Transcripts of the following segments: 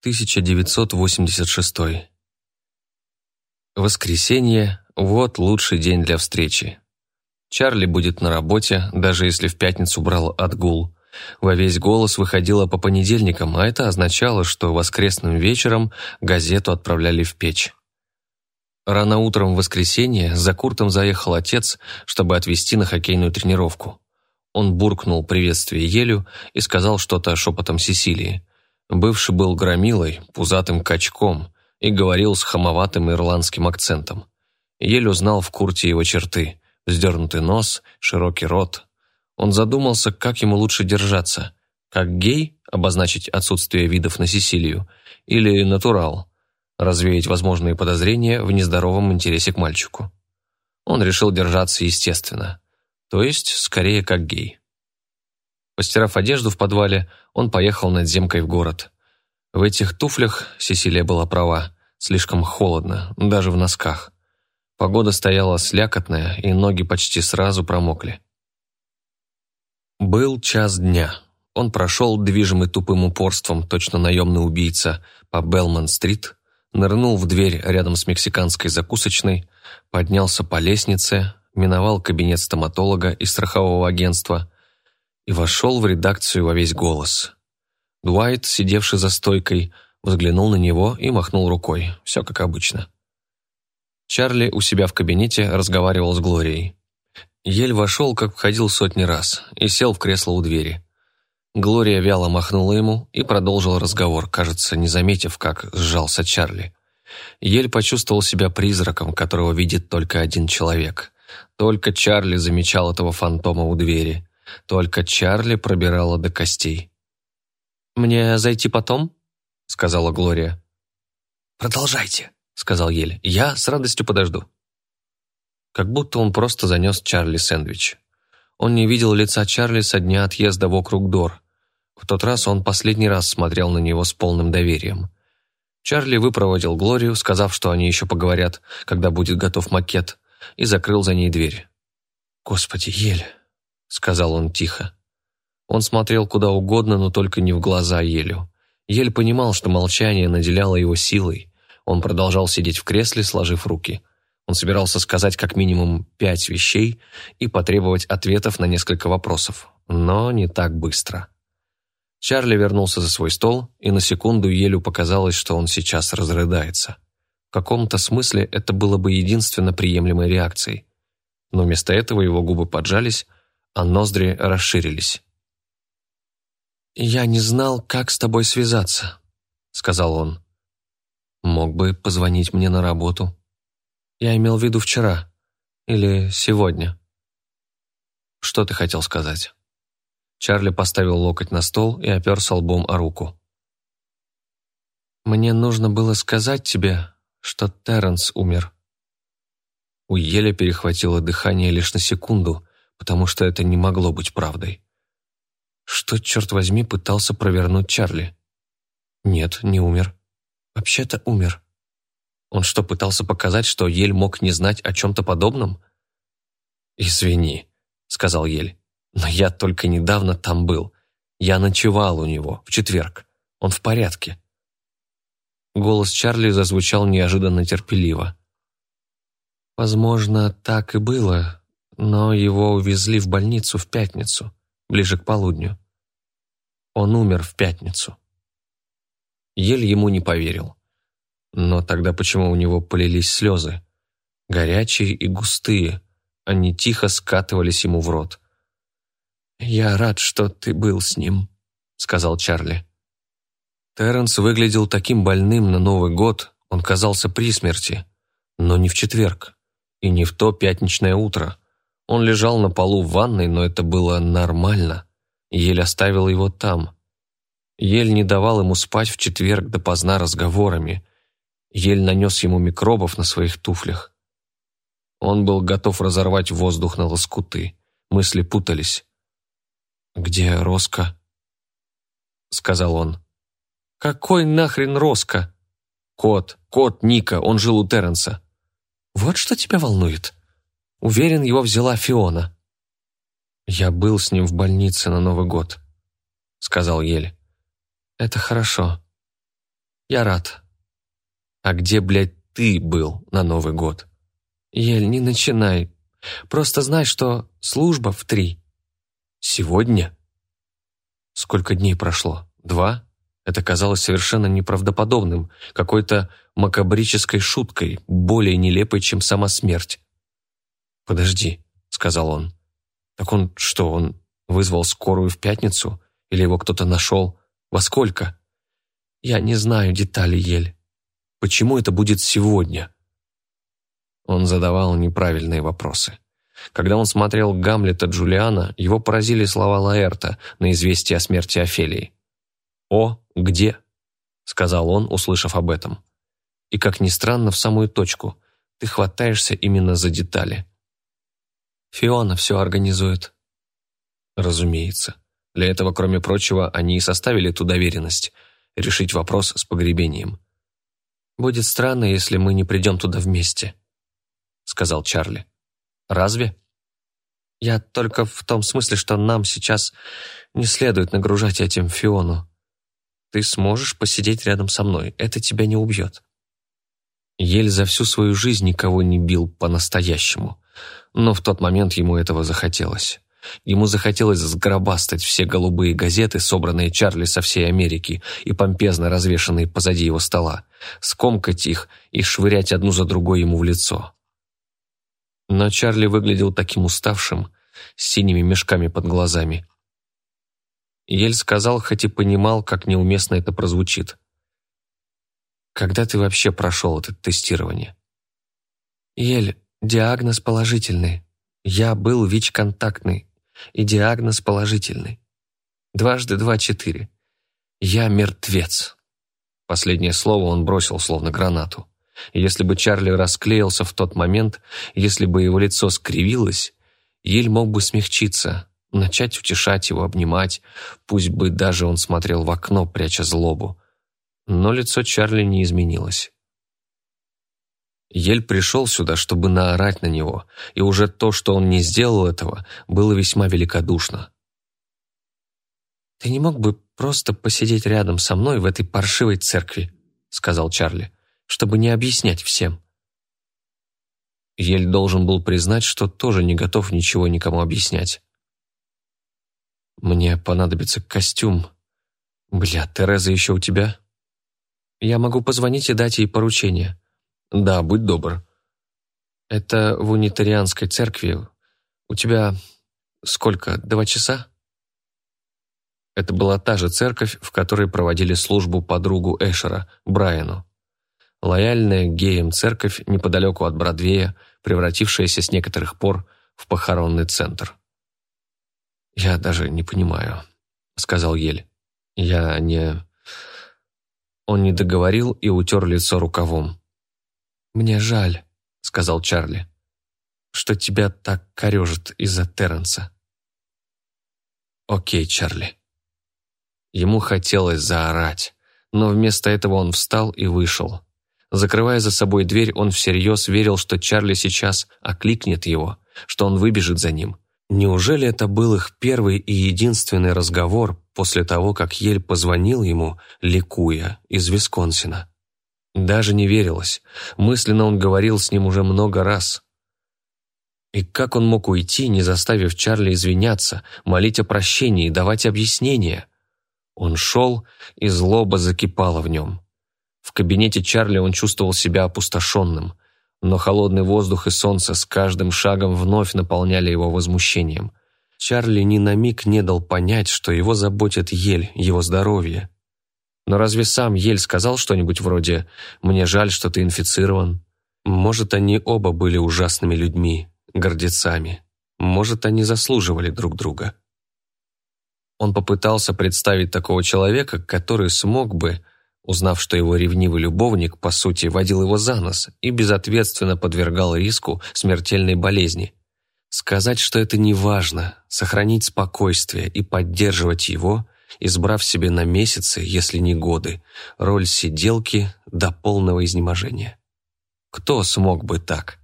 1986. Воскресенье – вот лучший день для встречи. Чарли будет на работе, даже если в пятницу брал отгул. Во весь голос выходила по понедельникам, а это означало, что воскресным вечером газету отправляли в печь. Рано утром в воскресенье за Куртом заехал отец, чтобы отвезти на хоккейную тренировку. Он буркнул приветствие Елю и сказал что-то шепотом Сесилии. Бывший был громилой, пузатым качком и говорил с хамоватым ирландским акцентом. Еле узнал в Курте его черты – вздернутый нос, широкий рот. Он задумался, как ему лучше держаться. Как гей – обозначить отсутствие видов на Сесилию, или натурал – развеять возможные подозрения в нездоровом интересе к мальчику. Он решил держаться естественно, то есть скорее как гей. Постирав одежду в подвале, он поехал над земкой в город. В этих туфлях Сесилия была права, слишком холодно, даже в носках. Погода стояла слякотная, и ноги почти сразу промокли. Был час дня. Он прошел, движимый тупым упорством, точно наемный убийца, по Белман-стрит, нырнул в дверь рядом с мексиканской закусочной, поднялся по лестнице, миновал кабинет стоматолога и страхового агентства – и вошел в редакцию во весь голос. Дуайт, сидевший за стойкой, взглянул на него и махнул рукой. Все как обычно. Чарли у себя в кабинете разговаривал с Глорией. Ель вошел, как входил сотни раз, и сел в кресло у двери. Глория вяло махнула ему и продолжил разговор, кажется, не заметив, как сжался Чарли. Ель почувствовал себя призраком, которого видит только один человек. Только Чарли замечал этого фантома у двери. Только Чарли пробирала до костей. «Мне зайти потом?» — сказала Глория. «Продолжайте», — сказал Ель. «Я с радостью подожду». Как будто он просто занес Чарли сэндвич. Он не видел лица Чарли со дня отъезда вокруг Дор. В тот раз он последний раз смотрел на него с полным доверием. Чарли выпроводил Глорию, сказав, что они еще поговорят, когда будет готов макет, и закрыл за ней дверь. «Господи, Ель!» — сказал он тихо. Он смотрел куда угодно, но только не в глаза Елю. Ель понимал, что молчание наделяло его силой. Он продолжал сидеть в кресле, сложив руки. Он собирался сказать как минимум пять вещей и потребовать ответов на несколько вопросов, но не так быстро. Чарли вернулся за свой стол, и на секунду Елю показалось, что он сейчас разрыдается. В каком-то смысле это было бы единственно приемлемой реакцией. Но вместо этого его губы поджались, а ноздри расширились. «Я не знал, как с тобой связаться», — сказал он. «Мог бы позвонить мне на работу. Я имел в виду вчера или сегодня». «Что ты хотел сказать?» Чарли поставил локоть на стол и оперся лбом о руку. «Мне нужно было сказать тебе, что Терренс умер». У Еля перехватило дыхание лишь на секунду, потому что это не могло быть правдой. Что, черт возьми, пытался провернуть Чарли? Нет, не умер. Вообще-то умер. Он что, пытался показать, что Ель мог не знать о чем-то подобном? «Извини», — сказал Ель, — «но я только недавно там был. Я ночевал у него, в четверг. Он в порядке». Голос Чарли зазвучал неожиданно терпеливо. «Возможно, так и было, но его увезли в больницу в пятницу, ближе к полудню. Он умер в пятницу. Ель ему не поверил. Но тогда почему у него полились слезы? Горячие и густые. Они тихо скатывались ему в рот. «Я рад, что ты был с ним», — сказал Чарли. Терренс выглядел таким больным на Новый год, он казался при смерти, но не в четверг и не в то пятничное утро. Он лежал на полу в ванной, но это было нормально. Ель оставил его там. Ель не давал ему спать в четверг допоздна разговорами. Ель нанес ему микробов на своих туфлях. Он был готов разорвать воздух на лоскуты. Мысли путались. «Где Роско?» — сказал он. «Какой нахрен Роско?» «Кот, кот Ника, он жил у Терренса». «Вот что тебя волнует?» Уверен, его взяла Фиона. «Я был с ним в больнице на Новый год», — сказал Ель. «Это хорошо». «Я рад». «А где, блядь, ты был на Новый год?» «Ель, не начинай. Просто знай, что служба в три». «Сегодня?» Сколько дней прошло? Два? Это казалось совершенно неправдоподобным, какой-то макабрической шуткой, более нелепой, чем сама смерть. «Подожди», — сказал он. «Так он что, он вызвал скорую в пятницу? Или его кто-то нашел? Во сколько?» «Я не знаю деталей, Ель. Почему это будет сегодня?» Он задавал неправильные вопросы. Когда он смотрел Гамлета Джулиана, его поразили слова Лаэрта на известие о смерти Офелии. «О, где?» — сказал он, услышав об этом. И, как ни странно, в самую точку. Ты хватаешься именно за детали. Фиона все организует. Разумеется. Для этого, кроме прочего, они и составили ту доверенность — решить вопрос с погребением. «Будет странно, если мы не придем туда вместе», — сказал Чарли. «Разве?» «Я только в том смысле, что нам сейчас не следует нагружать этим Фиону. Ты сможешь посидеть рядом со мной, это тебя не убьет». Ель за всю свою жизнь никого не бил по-настоящему, но в тот момент ему этого захотелось. Ему захотелось сгробастать все голубые газеты, собранные Чарли со всей Америки и помпезно развешанные позади его стола, скомкать их и швырять одну за другой ему в лицо. Но Чарли выглядел таким уставшим, с синими мешками под глазами, Ель сказал, хоть и понимал, как неуместно это прозвучит. «Когда ты вообще прошел это тестирование?» «Ель, диагноз положительный. Я был ВИЧ-контактный, и диагноз положительный. Дважды два — четыре. Я мертвец». Последнее слово он бросил, словно гранату. если бы Чарли расклеился в тот момент, если бы его лицо скривилось, Ель мог бы смягчиться, начать утешать его, обнимать, пусть бы даже он смотрел в окно, пряча злобу. Но лицо Чарли не изменилось. Ель пришел сюда, чтобы наорать на него, и уже то, что он не сделал этого, было весьма великодушно. «Ты не мог бы просто посидеть рядом со мной в этой паршивой церкви», сказал Чарли, «чтобы не объяснять всем». Ель должен был признать, что тоже не готов ничего никому объяснять. Мне понадобится костюм. Бля, Тереза еще у тебя? Я могу позвонить и дать ей поручение. Да, будь добр. Это в унитарианской церкви. У тебя сколько, два часа? Это была та же церковь, в которой проводили службу подругу Эшера, Брайану. Лояльная геям церковь неподалеку от Бродвея, превратившаяся с некоторых пор в похоронный центр. «Я даже не понимаю», — сказал Ель. «Я не...» Он не договорил и утер лицо рукавом. «Мне жаль», — сказал Чарли, «что тебя так корежит из-за Терренса». «Окей, Чарли». Ему хотелось заорать, но вместо этого он встал и вышел. Закрывая за собой дверь, он всерьез верил, что Чарли сейчас окликнет его, что он выбежит за ним — Неужели это был их первый и единственный разговор после того, как Ель позвонил ему, ликуя, из Висконсина? Даже не верилось. Мысленно он говорил с ним уже много раз. И как он мог уйти, не заставив Чарли извиняться, молить о прощении, давать объяснения? Он шел, и злоба закипала в нем. В кабинете Чарли он чувствовал себя опустошенным – но холодный воздух и солнце с каждым шагом вновь наполняли его возмущением. Чарли ни на миг не дал понять, что его заботит Ель, его здоровье. Но разве сам Ель сказал что-нибудь вроде «Мне жаль, что ты инфицирован»? Может, они оба были ужасными людьми, гордецами. Может, они заслуживали друг друга. Он попытался представить такого человека, который смог бы узнав, что его ревнивый любовник, по сути, водил его за нос и безответственно подвергал риску смертельной болезни. Сказать, что это не важно, сохранить спокойствие и поддерживать его, избрав себе на месяцы, если не годы, роль сиделки до полного изнеможения. Кто смог бы так?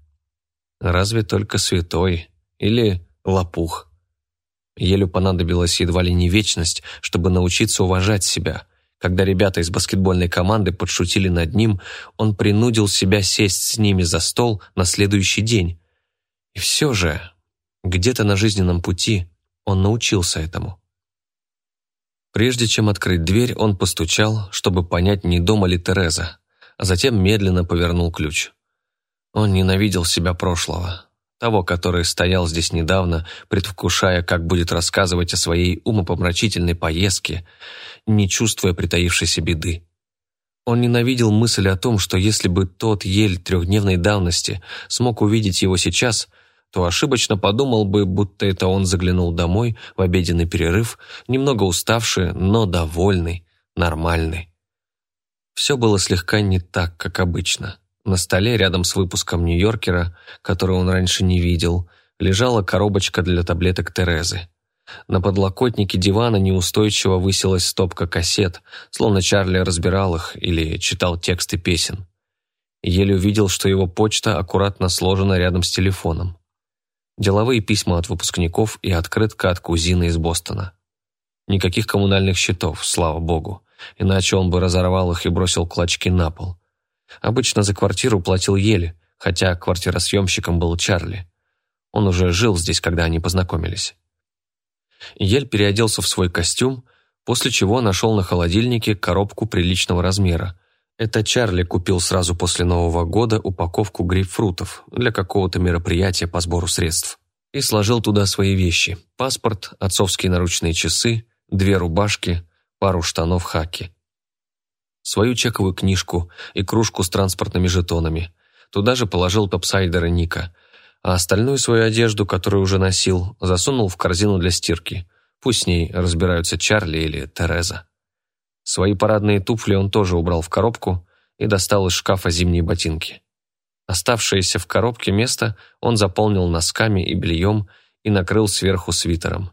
Разве только святой или лопух. Елю понадобилась едва ли не вечность, чтобы научиться уважать себя – Когда ребята из баскетбольной команды подшутили над ним, он принудил себя сесть с ними за стол на следующий день. И все же, где-то на жизненном пути он научился этому. Прежде чем открыть дверь, он постучал, чтобы понять, не дома ли Тереза, а затем медленно повернул ключ. Он ненавидел себя прошлого, того, который стоял здесь недавно, предвкушая, как будет рассказывать о своей умопомрачительной поездке, не чувствуя притаившейся беды. Он ненавидел мысль о том, что если бы тот ель трехдневной давности смог увидеть его сейчас, то ошибочно подумал бы, будто это он заглянул домой в обеденный перерыв, немного уставший, но довольный, нормальный. Все было слегка не так, как обычно. На столе рядом с выпуском Нью-Йоркера, который он раньше не видел, лежала коробочка для таблеток Терезы. На подлокотнике дивана неустойчиво высилась стопка кассет, словно Чарли разбирал их или читал тексты песен. Еле увидел, что его почта аккуратно сложена рядом с телефоном. Деловые письма от выпускников и открытка от кузины из Бостона. Никаких коммунальных счетов, слава богу, иначе он бы разорвал их и бросил клочки на пол. Обычно за квартиру платил еле, хотя квартиросъемщиком был Чарли. Он уже жил здесь, когда они познакомились. Ель переоделся в свой костюм, после чего нашел на холодильнике коробку приличного размера. Это Чарли купил сразу после Нового года упаковку грейпфрутов для какого-то мероприятия по сбору средств. И сложил туда свои вещи – паспорт, отцовские наручные часы, две рубашки, пару штанов хаки свою чековую книжку и кружку с транспортными жетонами. Туда же положил топсайдера Ника, а остальную свою одежду, которую уже носил, засунул в корзину для стирки. Пусть с ней разбираются Чарли или Тереза. Свои парадные туфли он тоже убрал в коробку и достал из шкафа зимние ботинки. Оставшееся в коробке место он заполнил носками и бельем и накрыл сверху свитером.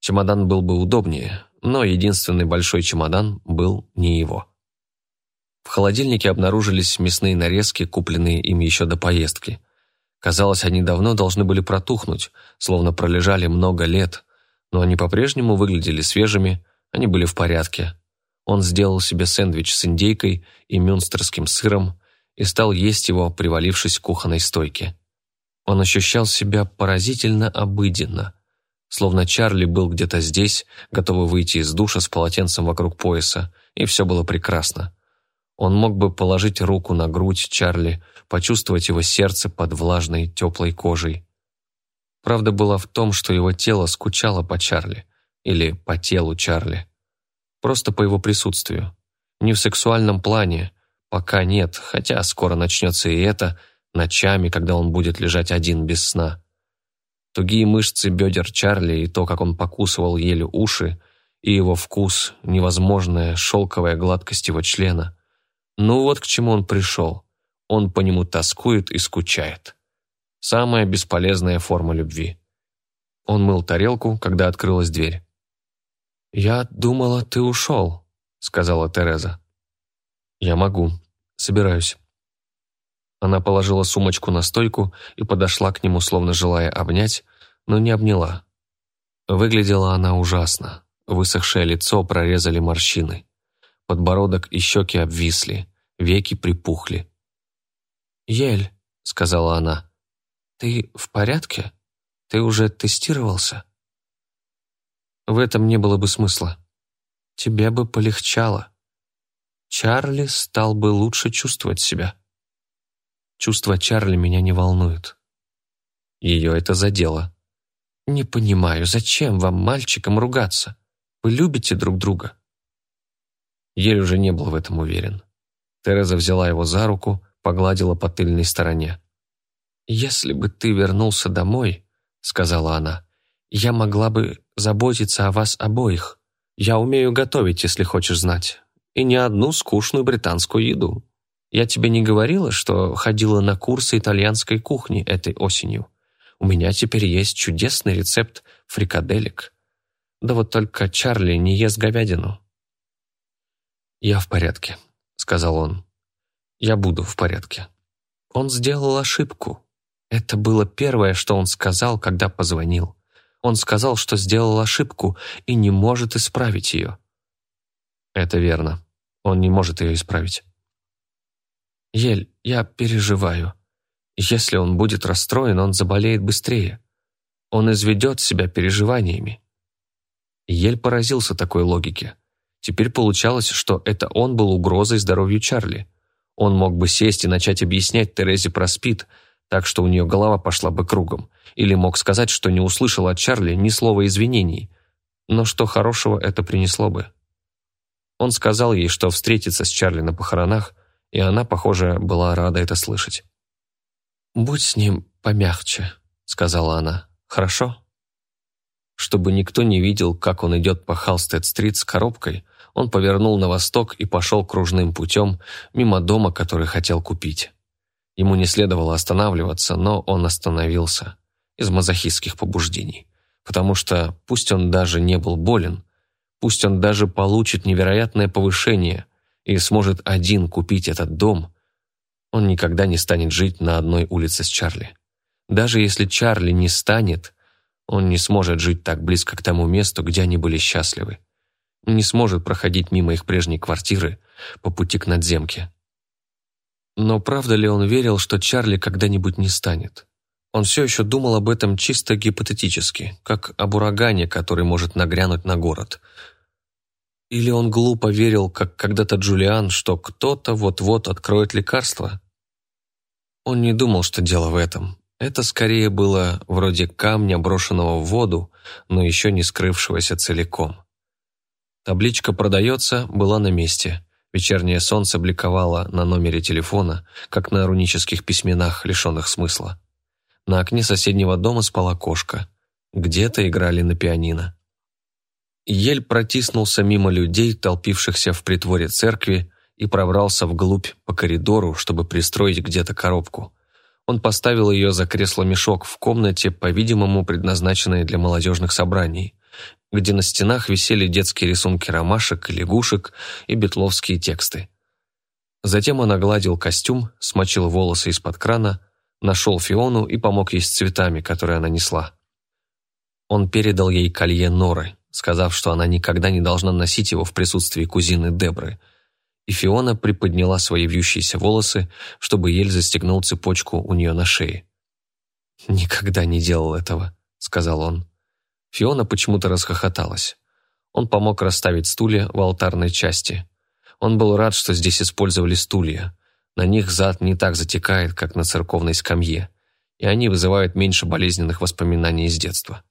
Чемодан был бы удобнее, но единственный большой чемодан был не его. В холодильнике обнаружились мясные нарезки, купленные им еще до поездки. Казалось, они давно должны были протухнуть, словно пролежали много лет, но они по-прежнему выглядели свежими, они были в порядке. Он сделал себе сэндвич с индейкой и мюнстерским сыром и стал есть его, привалившись к кухонной стойке. Он ощущал себя поразительно обыденно, словно Чарли был где-то здесь, готовый выйти из душа с полотенцем вокруг пояса, и все было прекрасно. Он мог бы положить руку на грудь Чарли, почувствовать его сердце под влажной, теплой кожей. Правда была в том, что его тело скучало по Чарли, или по телу Чарли. Просто по его присутствию. Не в сексуальном плане, пока нет, хотя скоро начнется и это, ночами, когда он будет лежать один без сна. Тугие мышцы бедер Чарли и то, как он покусывал еле уши, и его вкус, невозможная шелковая гладкость его члена. Ну вот к чему он пришел. Он по нему тоскует и скучает. Самая бесполезная форма любви. Он мыл тарелку, когда открылась дверь. «Я думала, ты ушел», — сказала Тереза. «Я могу. Собираюсь». Она положила сумочку на стойку и подошла к нему, словно желая обнять, но не обняла. Выглядела она ужасно. Высохшее лицо прорезали морщины. Подбородок и щеки обвисли, веки припухли. «Ель», — сказала она, — «ты в порядке? Ты уже тестировался?» В этом не было бы смысла. Тебе бы полегчало. Чарли стал бы лучше чувствовать себя. Чувства Чарли меня не волнуют. Ее это задело. Не понимаю, зачем вам, мальчикам, ругаться? Вы любите друг друга. Ель уже не был в этом уверен. Тереза взяла его за руку, погладила по тыльной стороне. «Если бы ты вернулся домой», — сказала она, — «я могла бы заботиться о вас обоих. Я умею готовить, если хочешь знать, и не одну скучную британскую еду. Я тебе не говорила, что ходила на курсы итальянской кухни этой осенью. У меня теперь есть чудесный рецепт фрикаделек. Да вот только Чарли не ест говядину. «Я в порядке», — сказал он. «Я буду в порядке». Он сделал ошибку. Это было первое, что он сказал, когда позвонил. Он сказал, что сделал ошибку и не может исправить ее. Это верно. Он не может ее исправить. Ель, я переживаю. Если он будет расстроен, он заболеет быстрее. Он изведет себя переживаниями. Ель поразился такой логике. Теперь получалось, что это он был угрозой здоровью Чарли. Он мог бы сесть и начать объяснять Терезе про СПИД, так что у нее голова пошла бы кругом, или мог сказать, что не услышал от Чарли ни слова извинений. Но что хорошего это принесло бы? Он сказал ей, что встретится с Чарли на похоронах, и она, похоже, была рада это слышать. «Будь с ним помягче», — сказала она. «Хорошо?» Чтобы никто не видел, как он идет по Халстед-стрит с коробкой, он повернул на восток и пошел кружным путем мимо дома, который хотел купить. Ему не следовало останавливаться, но он остановился из мазохистских побуждений, потому что, пусть он даже не был болен, пусть он даже получит невероятное повышение и сможет один купить этот дом, он никогда не станет жить на одной улице с Чарли. Даже если Чарли не станет, он не сможет жить так близко к тому месту, где они были счастливы. Не сможет проходить мимо их прежней квартиры по пути к надземке. Но правда ли он верил, что Чарли когда-нибудь не станет? Он все еще думал об этом чисто гипотетически, как об урагане, который может нагрянуть на город. Или он глупо верил, как когда-то Джулиан, что кто-то вот-вот откроет лекарство? Он не думал, что дело в этом. Это скорее было вроде камня, брошенного в воду, но еще не скрывшегося целиком. Табличка «Продается» была на месте. Вечернее солнце бликовало на номере телефона, как на рунических письменах, лишенных смысла. На окне соседнего дома спала кошка. Где-то играли на пианино. Ель протиснулся мимо людей, толпившихся в притворе церкви, и пробрался вглубь по коридору, чтобы пристроить где-то коробку. Он поставил ее за кресло-мешок в комнате, по-видимому, предназначенной для молодежных собраний, где на стенах висели детские рисунки ромашек, лягушек и бетловские тексты. Затем он огладил костюм, смочил волосы из-под крана, нашел Фиону и помог ей с цветами, которые она несла. Он передал ей колье Норы, сказав, что она никогда не должна носить его в присутствии кузины Дебры – и Фиона приподняла свои вьющиеся волосы, чтобы Ель застегнул цепочку у нее на шее. «Никогда не делал этого», — сказал он. Фиона почему-то расхохоталась. Он помог расставить стулья в алтарной части. Он был рад, что здесь использовали стулья. На них зад не так затекает, как на церковной скамье, и они вызывают меньше болезненных воспоминаний из детства.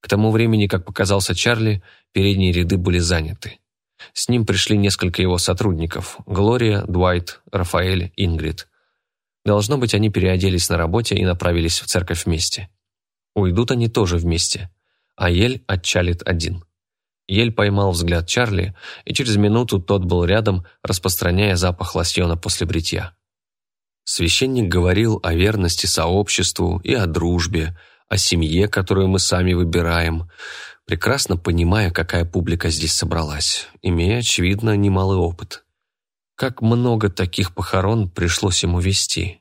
К тому времени, как показался Чарли, передние ряды были заняты. С ним пришли несколько его сотрудников – Глория, Дуайт, Рафаэль, Ингрид. Должно быть, они переоделись на работе и направились в церковь вместе. Уйдут они тоже вместе, а Ель отчалит один. Ель поймал взгляд Чарли, и через минуту тот был рядом, распространяя запах лосьона после бритья. Священник говорил о верности сообществу и о дружбе, о семье, которую мы сами выбираем, прекрасно понимая, какая публика здесь собралась, имея, очевидно, немалый опыт. Как много таких похорон пришлось ему вести.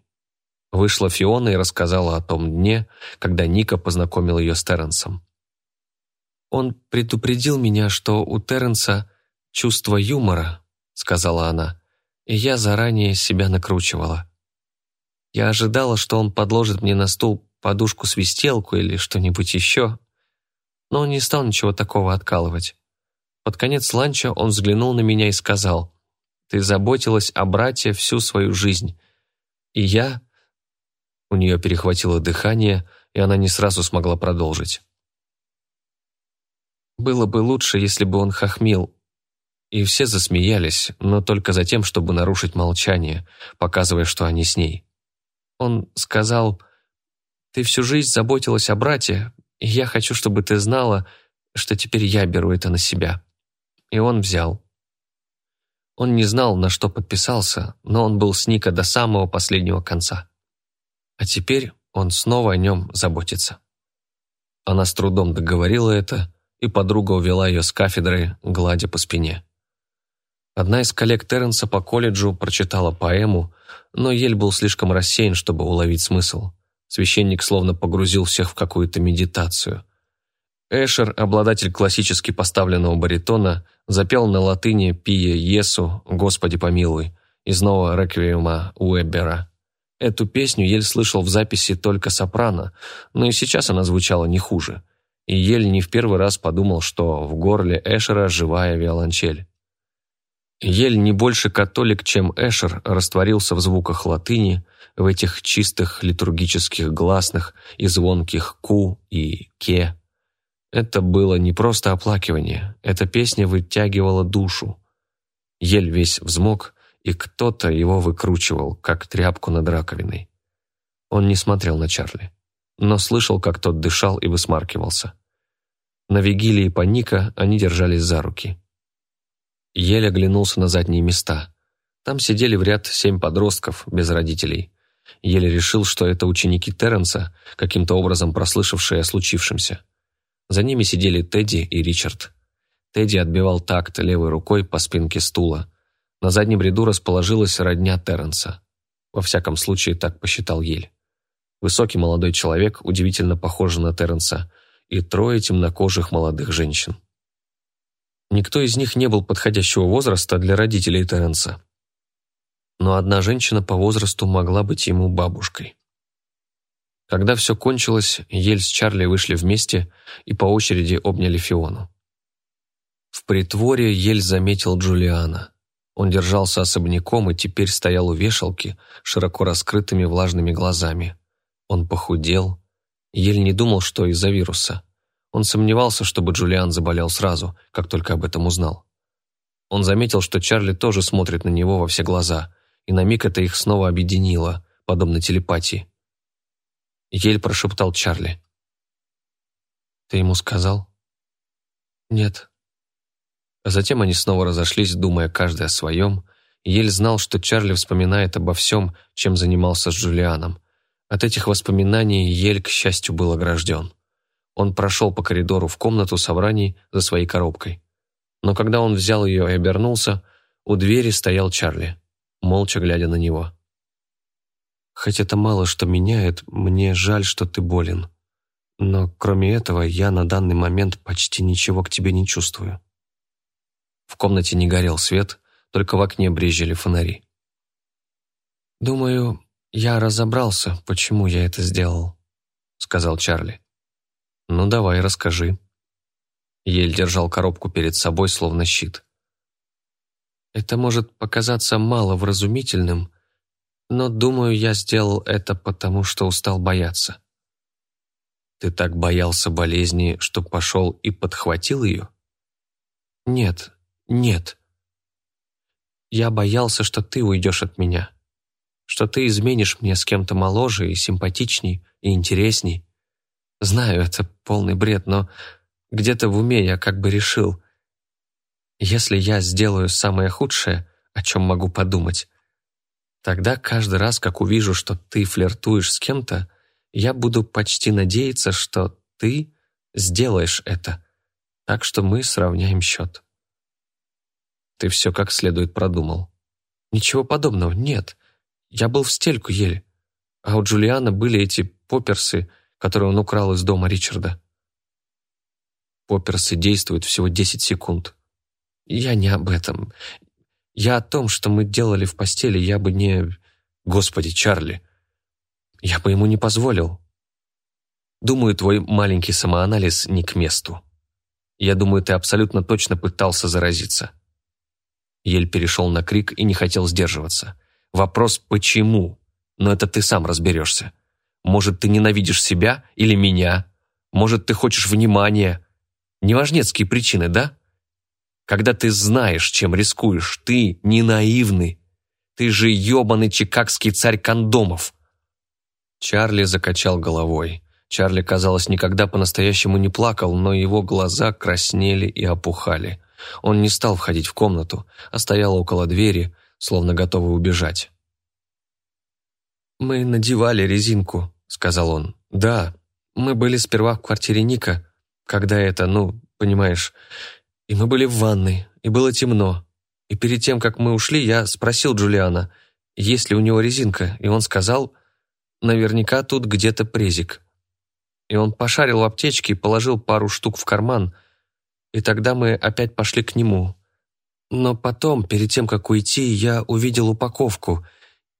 Вышла Фиона и рассказала о том дне, когда Ника познакомил ее с Терренсом. «Он предупредил меня, что у Терренса чувство юмора», — сказала она, и я заранее себя накручивала. Я ожидала, что он подложит мне на стул подушку-свистелку или что-нибудь еще, но он не стал ничего такого откалывать. Под конец ланча он взглянул на меня и сказал, «Ты заботилась о брате всю свою жизнь, и я...» У нее перехватило дыхание, и она не сразу смогла продолжить. «Было бы лучше, если бы он хохмил». И все засмеялись, но только за тем, чтобы нарушить молчание, показывая, что они с ней. Он сказал, «Ты всю жизнь заботилась о брате, и я хочу, чтобы ты знала, что теперь я беру это на себя». И он взял. Он не знал, на что подписался, но он был с Ника до самого последнего конца. А теперь он снова о нем заботится. Она с трудом договорила это, и подруга увела ее с кафедры, гладя по спине. Одна из коллег Терренса по колледжу прочитала поэму, но Ель был слишком рассеян, чтобы уловить смысл. Священник словно погрузил всех в какую-то медитацию. Эшер, обладатель классически поставленного баритона, Запел на латыни «Пия Есу, Господи помилуй» из нового реквиема Уэббера. Эту песню Ель слышал в записи только сопрано, но и сейчас она звучала не хуже. И Ель не в первый раз подумал, что в горле Эшера живая виолончель. Ель не больше католик, чем Эшер, растворился в звуках латыни, в этих чистых литургических гласных и звонких «ку» и «ке». Это было не просто оплакивание, эта песня вытягивала душу. Ель весь взмок, и кто-то его выкручивал, как тряпку над раковиной. Он не смотрел на Чарли, но слышал, как тот дышал и высмаркивался. На вигилии паника они держались за руки. Еле оглянулся на задние места. Там сидели в ряд семь подростков без родителей. Еле решил, что это ученики Терренса, каким-то образом прослышавшие о случившемся. За ними сидели Тедди и Ричард. Тедди отбивал такт левой рукой по спинке стула. На заднем ряду расположилась родня Терренса. Во всяком случае, так посчитал Ель. Высокий молодой человек, удивительно похожий на Терренса, и трое темнокожих молодых женщин. Никто из них не был подходящего возраста для родителей Терренса. Но одна женщина по возрасту могла быть ему бабушкой. Когда все кончилось, Ель с Чарли вышли вместе и по очереди обняли Фиону. В притворе Ель заметил Джулиана. Он держался особняком и теперь стоял у вешалки, широко раскрытыми влажными глазами. Он похудел. Ель не думал, что из-за вируса. Он сомневался, чтобы Джулиан заболел сразу, как только об этом узнал. Он заметил, что Чарли тоже смотрит на него во все глаза, и на миг это их снова объединило, подобно телепатии. Ель прошептал Чарли. «Ты ему сказал?» «Нет». А затем они снова разошлись, думая каждый о своем. Ель знал, что Чарли вспоминает обо всем, чем занимался с Джулианом. От этих воспоминаний Ель, к счастью, был огражден. Он прошел по коридору в комнату собраний за своей коробкой. Но когда он взял ее и обернулся, у двери стоял Чарли, молча глядя на него. Хоть это мало что меняет, мне жаль, что ты болен. Но кроме этого, я на данный момент почти ничего к тебе не чувствую. В комнате не горел свет, только в окне брезжили фонари. «Думаю, я разобрался, почему я это сделал», — сказал Чарли. «Ну давай, расскажи». Ель держал коробку перед собой, словно щит. «Это может показаться маловразумительным, но, думаю, я сделал это потому, что устал бояться. Ты так боялся болезни, что пошел и подхватил ее? Нет, нет. Я боялся, что ты уйдешь от меня, что ты изменишь мне с кем-то моложе и симпатичней и интересней. Знаю, это полный бред, но где-то в уме я как бы решил, если я сделаю самое худшее, о чем могу подумать, Тогда каждый раз, как увижу, что ты флиртуешь с кем-то, я буду почти надеяться, что ты сделаешь это, так что мы сравняем счет. Ты все как следует продумал. Ничего подобного, нет. Я был в стельку еле. А у Джулиана были эти поперсы, которые он украл из дома Ричарда. Поперсы действуют всего 10 секунд. Я не об этом. Я о том, что мы делали в постели, я бы не... Господи, Чарли, я бы ему не позволил. Думаю, твой маленький самоанализ не к месту. Я думаю, ты абсолютно точно пытался заразиться. Ель перешел на крик и не хотел сдерживаться. Вопрос «почему?» Но это ты сам разберешься. Может, ты ненавидишь себя или меня? Может, ты хочешь внимания? Неважнецкие причины, да? когда ты знаешь, чем рискуешь. Ты не наивный. Ты же ебаный чикагский царь кондомов. Чарли закачал головой. Чарли, казалось, никогда по-настоящему не плакал, но его глаза краснели и опухали. Он не стал входить в комнату, а стоял около двери, словно готовый убежать. «Мы надевали резинку», — сказал он. «Да, мы были сперва в квартире Ника, когда это, ну, понимаешь, и мы были в ванной, и было темно. И перед тем, как мы ушли, я спросил Джулиана, есть ли у него резинка, и он сказал, наверняка тут где-то презик. И он пошарил в аптечке и положил пару штук в карман, и тогда мы опять пошли к нему. Но потом, перед тем, как уйти, я увидел упаковку,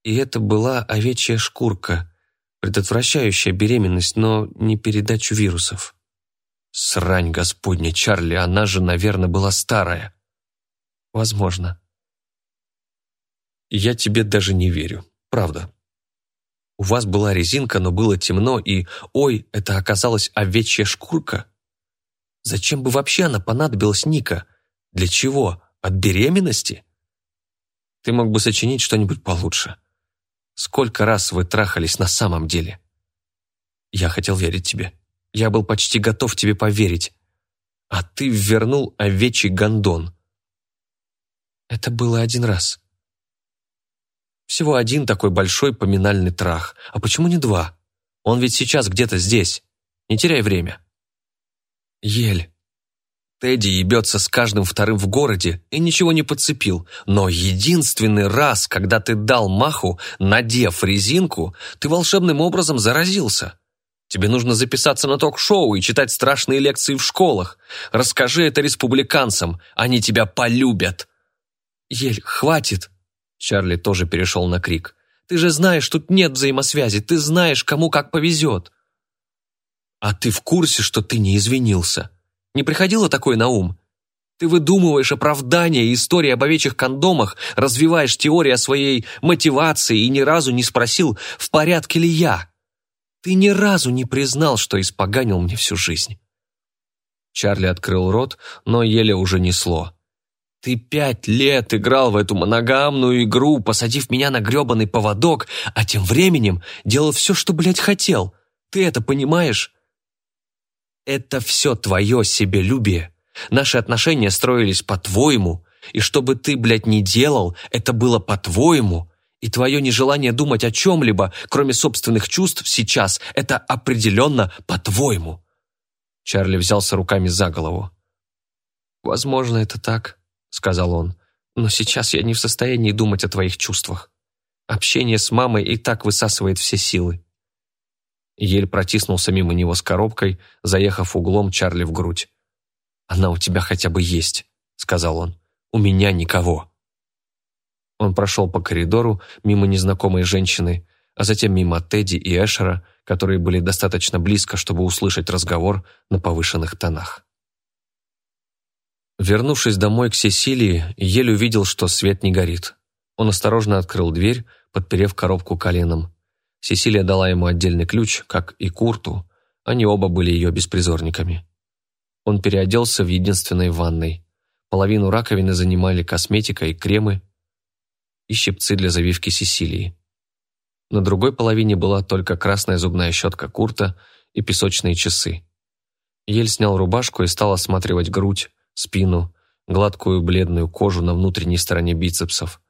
и это была овечья шкурка, предотвращающая беременность, но не передачу вирусов. Срань господня, Чарли, она же, наверное, была старая. Возможно. Я тебе даже не верю, правда. У вас была резинка, но было темно, и, ой, это оказалась овечья шкурка. Зачем бы вообще она понадобилась Ника? Для чего? От беременности? Ты мог бы сочинить что-нибудь получше. Сколько раз вы трахались на самом деле? Я хотел верить тебе. Я был почти готов тебе поверить. А ты вернул овечий гондон. Это было один раз. Всего один такой большой поминальный трах. А почему не два? Он ведь сейчас где-то здесь. Не теряй время. Ель. Тедди ебется с каждым вторым в городе и ничего не подцепил. Но единственный раз, когда ты дал маху, надев резинку, ты волшебным образом заразился. Тебе нужно записаться на ток-шоу и читать страшные лекции в школах. Расскажи это республиканцам, они тебя полюбят. Ель, хватит. Чарли тоже перешел на крик. Ты же знаешь, тут нет взаимосвязи, ты знаешь, кому как повезет. А ты в курсе, что ты не извинился? Не приходило такое на ум? Ты выдумываешь оправдания и истории об овечьих кондомах, развиваешь теории о своей мотивации и ни разу не спросил, в порядке ли я. Ты ни разу не признал, что испоганил мне всю жизнь. Чарли открыл рот, но еле уже несло. Ты пять лет играл в эту моногамную игру, посадив меня на гребаный поводок, а тем временем делал все, что, блядь, хотел. Ты это понимаешь? Это все твое себелюбие. Наши отношения строились по-твоему, и что бы ты, блядь, ни делал, это было по-твоему. И твое нежелание думать о чем-либо, кроме собственных чувств, сейчас, это определенно по-твоему. Чарли взялся руками за голову. «Возможно, это так», — сказал он, «но сейчас я не в состоянии думать о твоих чувствах. Общение с мамой и так высасывает все силы. Ель протиснулся мимо него с коробкой, заехав углом Чарли в грудь. «Она у тебя хотя бы есть», — сказал он. «У меня никого». Он прошел по коридору мимо незнакомой женщины, а затем мимо Тедди и Эшера, которые были достаточно близко, чтобы услышать разговор на повышенных тонах. Вернувшись домой к Сесилии, Ель увидел, что свет не горит. Он осторожно открыл дверь, подперев коробку коленом. Сесилия дала ему отдельный ключ, как и Курту. Они оба были ее беспризорниками. Он переоделся в единственной ванной. Половину раковины занимали косметика и кремы, и щипцы для завивки Сесилии. На другой половине была только красная зубная щетка Курта и песочные часы. Ель снял рубашку и стал осматривать грудь, спину, гладкую бледную кожу на внутренней стороне бицепсов,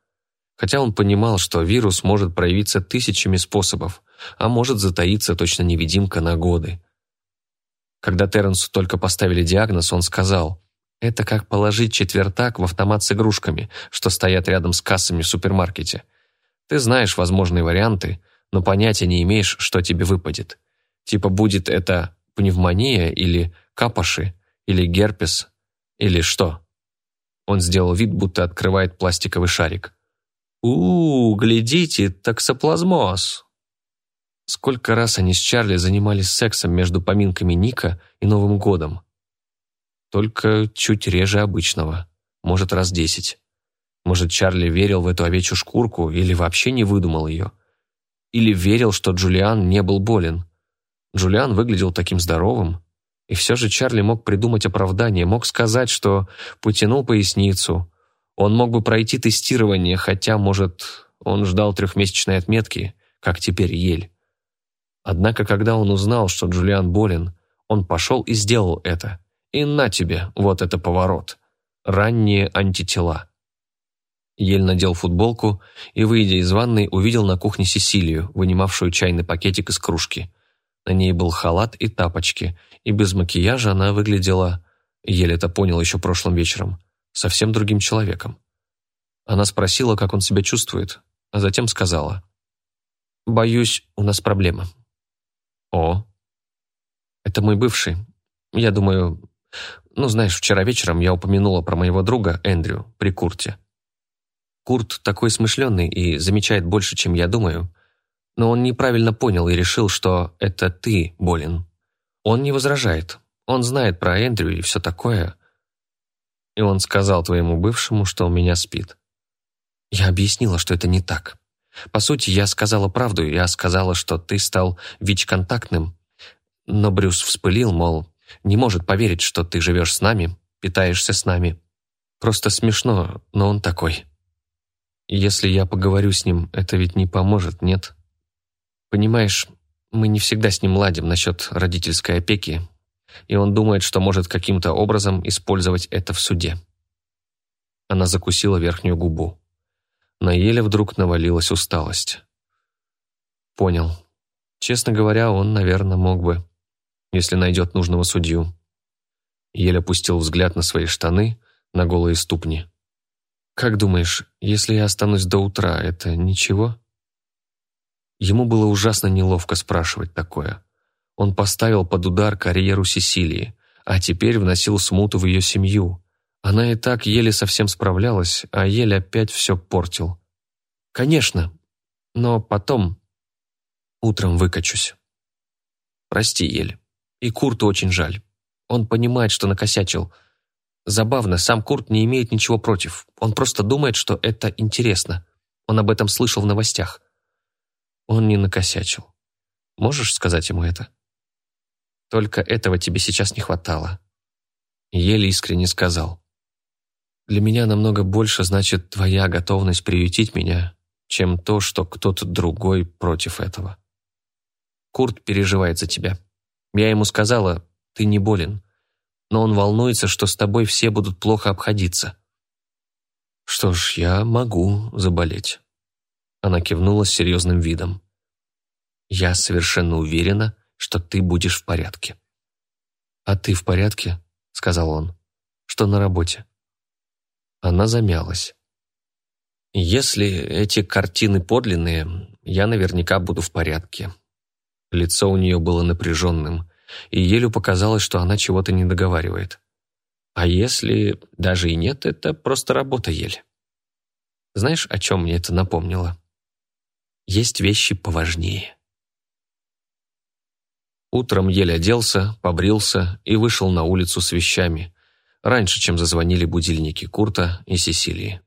Хотя он понимал, что вирус может проявиться тысячами способов, а может затаиться точно невидимка на годы. Когда Терренсу только поставили диагноз, он сказал, «Это как положить четвертак в автомат с игрушками, что стоят рядом с кассами в супермаркете. Ты знаешь возможные варианты, но понятия не имеешь, что тебе выпадет. Типа будет это пневмония или капоши, или герпес, или что?» Он сделал вид, будто открывает пластиковый шарик. «У, глядите, таксоплазмоз!» Сколько раз они с Чарли занимались сексом между поминками Ника и Новым годом? Только чуть реже обычного, может, раз десять. Может, Чарли верил в эту овечью шкурку или вообще не выдумал ее? Или верил, что Джулиан не был болен? Джулиан выглядел таким здоровым. И все же Чарли мог придумать оправдание, мог сказать, что потянул поясницу, он мог бы пройти тестирование, хотя, может, он ждал трехмесячной отметки, как теперь Ель. Однако, когда он узнал, что Джулиан болен, он пошел и сделал это. И на тебе, вот это поворот. Ранние антитела. Ель надел футболку и, выйдя из ванной, увидел на кухне Сесилию, вынимавшую чайный пакетик из кружки. На ней был халат и тапочки, и без макияжа она выглядела... Ель это понял еще прошлым вечером совсем другим человеком. Она спросила, как он себя чувствует, а затем сказала, «Боюсь, у нас проблема». «О?» «Это мой бывший. Я думаю, Ну, знаешь, вчера вечером я упомянула про моего друга Эндрю при Курте. Курт такой смышленый и замечает больше, чем я думаю. Но он неправильно понял и решил, что это ты болен. Он не возражает. Он знает про Эндрю и все такое. И он сказал твоему бывшему, что у меня спит. Я объяснила, что это не так. По сути, я сказала правду. Я сказала, что ты стал ВИЧ-контактным. Но Брюс вспылил, мол, не может поверить, что ты живешь с нами, питаешься с нами. Просто смешно, но он такой. Если я поговорю с ним, это ведь не поможет, нет? Понимаешь, мы не всегда с ним ладим насчет родительской опеки, и он думает, что может каким-то образом использовать это в суде. Она закусила верхнюю губу. На Еле вдруг навалилась усталость. Понял. Честно говоря, он, наверное, мог бы, если найдет нужного судью. Еле опустил взгляд на свои штаны, на голые ступни. «Как думаешь, если я останусь до утра, это ничего?» Ему было ужасно неловко спрашивать такое. Он поставил под удар карьеру Сесилии, а теперь вносил смуту в ее семью. Она и так еле совсем справлялась, а еле опять все портил. «Конечно, но потом утром выкачусь. Прости, Еле. И Курту очень жаль. Он понимает, что накосячил. Забавно, сам Курт не имеет ничего против. Он просто думает, что это интересно. Он об этом слышал в новостях. Он не накосячил. Можешь сказать ему это? Только этого тебе сейчас не хватало. Еле искренне сказал. Для меня намного больше значит твоя готовность приютить меня, чем то, что кто-то другой против этого. Курт переживает за тебя. Я ему сказала, ты не болен, но он волнуется, что с тобой все будут плохо обходиться. Что ж, я могу заболеть. Она кивнула с серьезным видом. Я совершенно уверена, что ты будешь в порядке. А ты в порядке? Сказал он. Что на работе? Она замялась. Если эти картины подлинные, я наверняка буду в порядке. Лицо у нее было напряженным, и Елю показалось, что она чего-то не договаривает. А если даже и нет, это просто работа Ель. Знаешь, о чем мне это напомнило? Есть вещи поважнее. Утром Ель оделся, побрился и вышел на улицу с вещами, раньше, чем зазвонили будильники Курта и Сесилии.